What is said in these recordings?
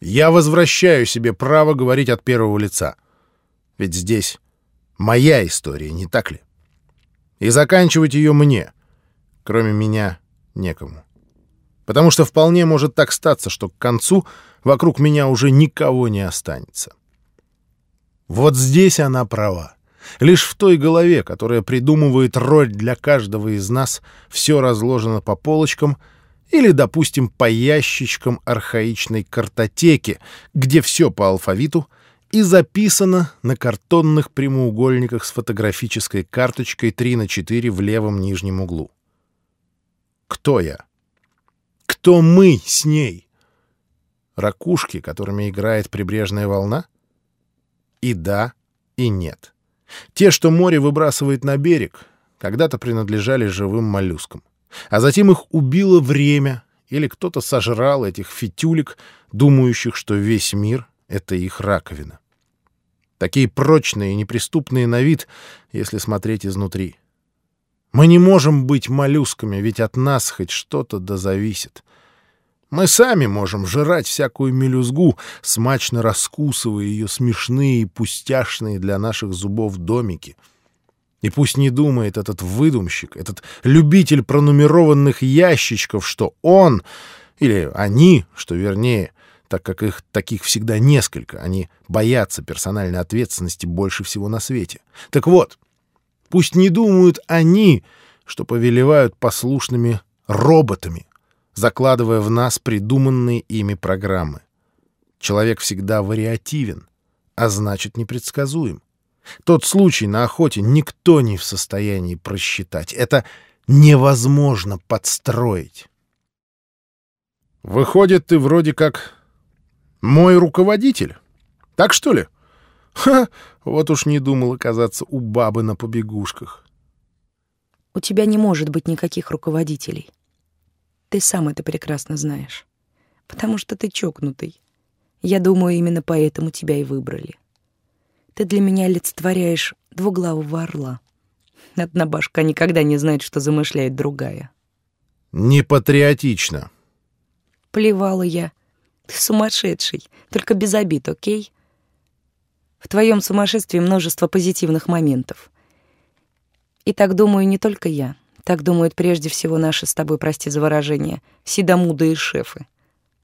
Я возвращаю себе право говорить от первого лица. Ведь здесь моя история, не так ли? И заканчивать ее мне, кроме меня, некому. Потому что вполне может так статься, что к концу вокруг меня уже никого не останется. Вот здесь она права. Лишь в той голове, которая придумывает роль для каждого из нас, все разложено по полочкам или, допустим, по ящичкам архаичной картотеки, где все по алфавиту и записано на картонных прямоугольниках с фотографической карточкой 3 на 4 в левом нижнем углу. Кто я? Кто мы с ней? Ракушки, которыми играет прибрежная волна? И да, и нет. Те, что море выбрасывает на берег, когда-то принадлежали живым моллюскам. А затем их убило время, или кто-то сожрал этих фитюлек, думающих, что весь мир — это их раковина. Такие прочные и неприступные на вид, если смотреть изнутри. Мы не можем быть моллюсками, ведь от нас хоть что-то да зависит. Мы сами можем жрать всякую мелюзгу, смачно раскусывая ее смешные и пустяшные для наших зубов домики. И пусть не думает этот выдумщик, этот любитель пронумерованных ящичков, что он, или они, что вернее, так как их таких всегда несколько, они боятся персональной ответственности больше всего на свете. Так вот, пусть не думают они, что повелевают послушными роботами, закладывая в нас придуманные ими программы. Человек всегда вариативен, а значит непредсказуем. Тот случай на охоте никто не в состоянии просчитать. Это невозможно подстроить. Выходит, ты вроде как мой руководитель. Так что ли? Ха, вот уж не думал оказаться у бабы на побегушках. У тебя не может быть никаких руководителей. Ты сам это прекрасно знаешь. Потому что ты чокнутый. Я думаю, именно поэтому тебя и выбрали. Ты для меня олицетворяешь двуглавого орла. Одна башка никогда не знает, что замышляет другая. Непатриотично. Плевала я. Ты сумасшедший, только без обид, окей? В твоем сумасшествии множество позитивных моментов. И так думаю не только я. Так думают прежде всего наши с тобой, прости за выражение, седомудые шефы.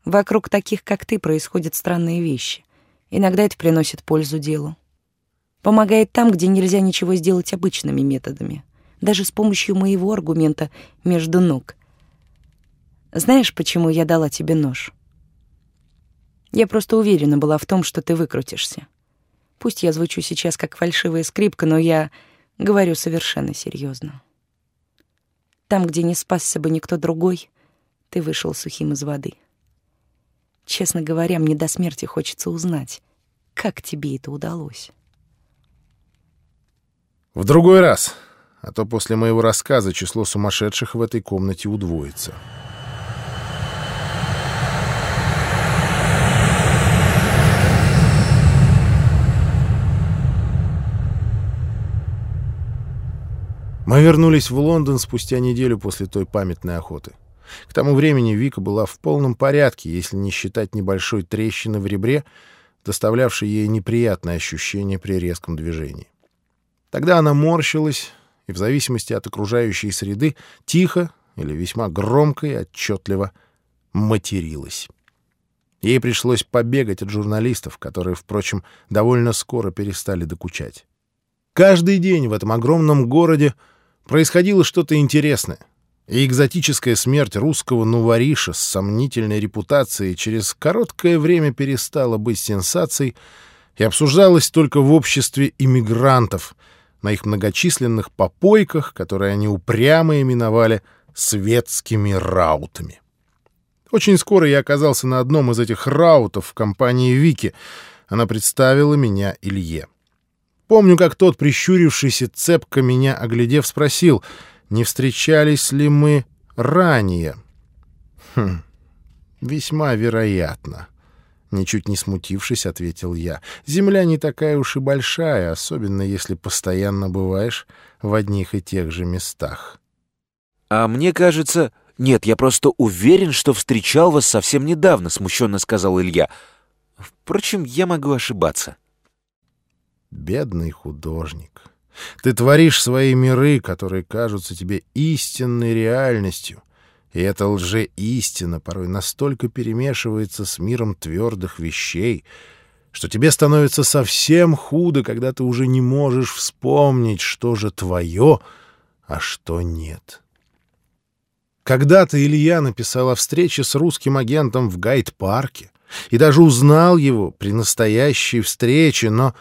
Вокруг таких, как ты, происходят странные вещи. Иногда это приносит пользу делу. Помогает там, где нельзя ничего сделать обычными методами. Даже с помощью моего аргумента между ног. Знаешь, почему я дала тебе нож? Я просто уверена была в том, что ты выкрутишься. Пусть я звучу сейчас как фальшивая скрипка, но я говорю совершенно серьезно. Там, где не спасся бы никто другой, ты вышел сухим из воды. Честно говоря, мне до смерти хочется узнать, как тебе это удалось. В другой раз, а то после моего рассказа число сумасшедших в этой комнате удвоится. Мы вернулись в Лондон спустя неделю после той памятной охоты. К тому времени Вика была в полном порядке, если не считать небольшой трещины в ребре, доставлявшей ей неприятное ощущение при резком движении. Тогда она морщилась и, в зависимости от окружающей среды, тихо или весьма громко и отчетливо материлась. Ей пришлось побегать от журналистов, которые, впрочем, довольно скоро перестали докучать. Каждый день в этом огромном городе Происходило что-то интересное. И экзотическая смерть русского нувариша с сомнительной репутацией через короткое время перестала быть сенсацией и обсуждалась только в обществе иммигрантов на их многочисленных попойках, которые они упрямо именовали «светскими раутами». Очень скоро я оказался на одном из этих раутов в компании Вики. Она представила меня Илье. Помню, как тот, прищурившийся цепко меня оглядев, спросил, не встречались ли мы ранее. Хм, весьма вероятно. Ничуть не смутившись, ответил я. Земля не такая уж и большая, особенно если постоянно бываешь в одних и тех же местах. А мне кажется... Нет, я просто уверен, что встречал вас совсем недавно, смущенно сказал Илья. Впрочем, я могу ошибаться. Бедный художник. Ты творишь свои миры, которые кажутся тебе истинной реальностью, и эта лже-истина порой настолько перемешивается с миром твердых вещей, что тебе становится совсем худо, когда ты уже не можешь вспомнить, что же твое, а что нет. Когда-то Илья написал о встрече с русским агентом в гайд-парке и даже узнал его при настоящей встрече, но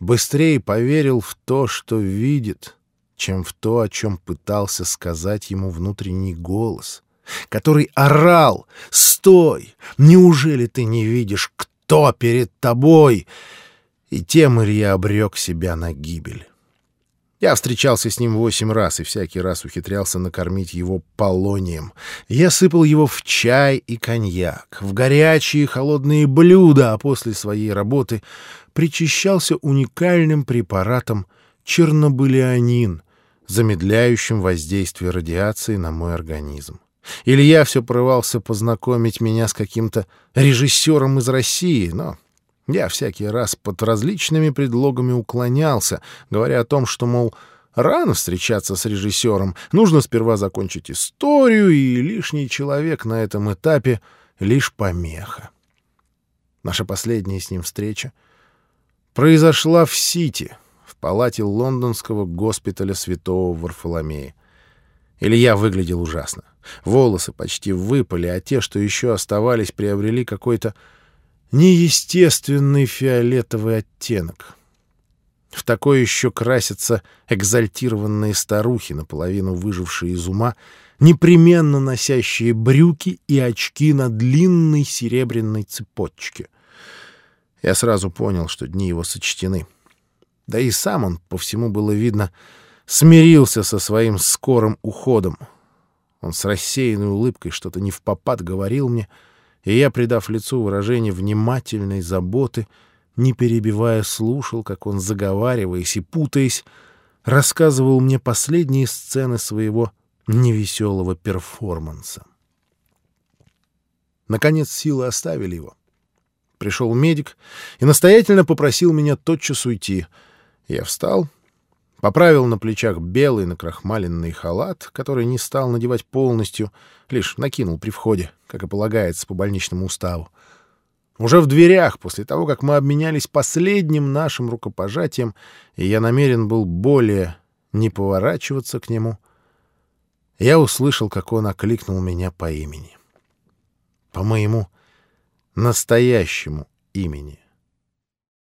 быстрее поверил в то, что видит, чем в то, о чем пытался сказать ему внутренний голос, который орал «Стой! Неужели ты не видишь, кто перед тобой?» И тем Илья обрек себя на гибель. Я встречался с ним восемь раз и всякий раз ухитрялся накормить его полонием. Я сыпал его в чай и коньяк, в горячие холодные блюда, а после своей работы причащался уникальным препаратом чернобылианин, замедляющим воздействие радиации на мой организм. Илья все порывался познакомить меня с каким-то режиссером из России, но я всякий раз под различными предлогами уклонялся, говоря о том, что, мол, рано встречаться с режиссером, нужно сперва закончить историю, и лишний человек на этом этапе — лишь помеха. Наша последняя с ним встреча произошла в Сити, в палате лондонского госпиталя святого Варфоломея. Илья выглядел ужасно. Волосы почти выпали, а те, что еще оставались, приобрели какой-то неестественный фиолетовый оттенок. В такое еще красятся экзальтированные старухи, наполовину выжившие из ума, непременно носящие брюки и очки на длинной серебряной цепочке. Я сразу понял, что дни его сочтены. Да и сам он, по всему было видно, смирился со своим скорым уходом. Он с рассеянной улыбкой что-то не в попад говорил мне — и я, придав лицу выражение внимательной заботы, не перебивая, слушал, как он, заговариваясь и путаясь, рассказывал мне последние сцены своего невеселого перформанса. Наконец силы оставили его. Пришел медик и настоятельно попросил меня тотчас уйти. Я встал, поправил на плечах белый накрахмаленный халат, который не стал надевать полностью, лишь накинул при входе, как и полагается по больничному уставу. Уже в дверях, после того, как мы обменялись последним нашим рукопожатием, и я намерен был более не поворачиваться к нему, я услышал, как он окликнул меня по имени. По моему настоящему имени.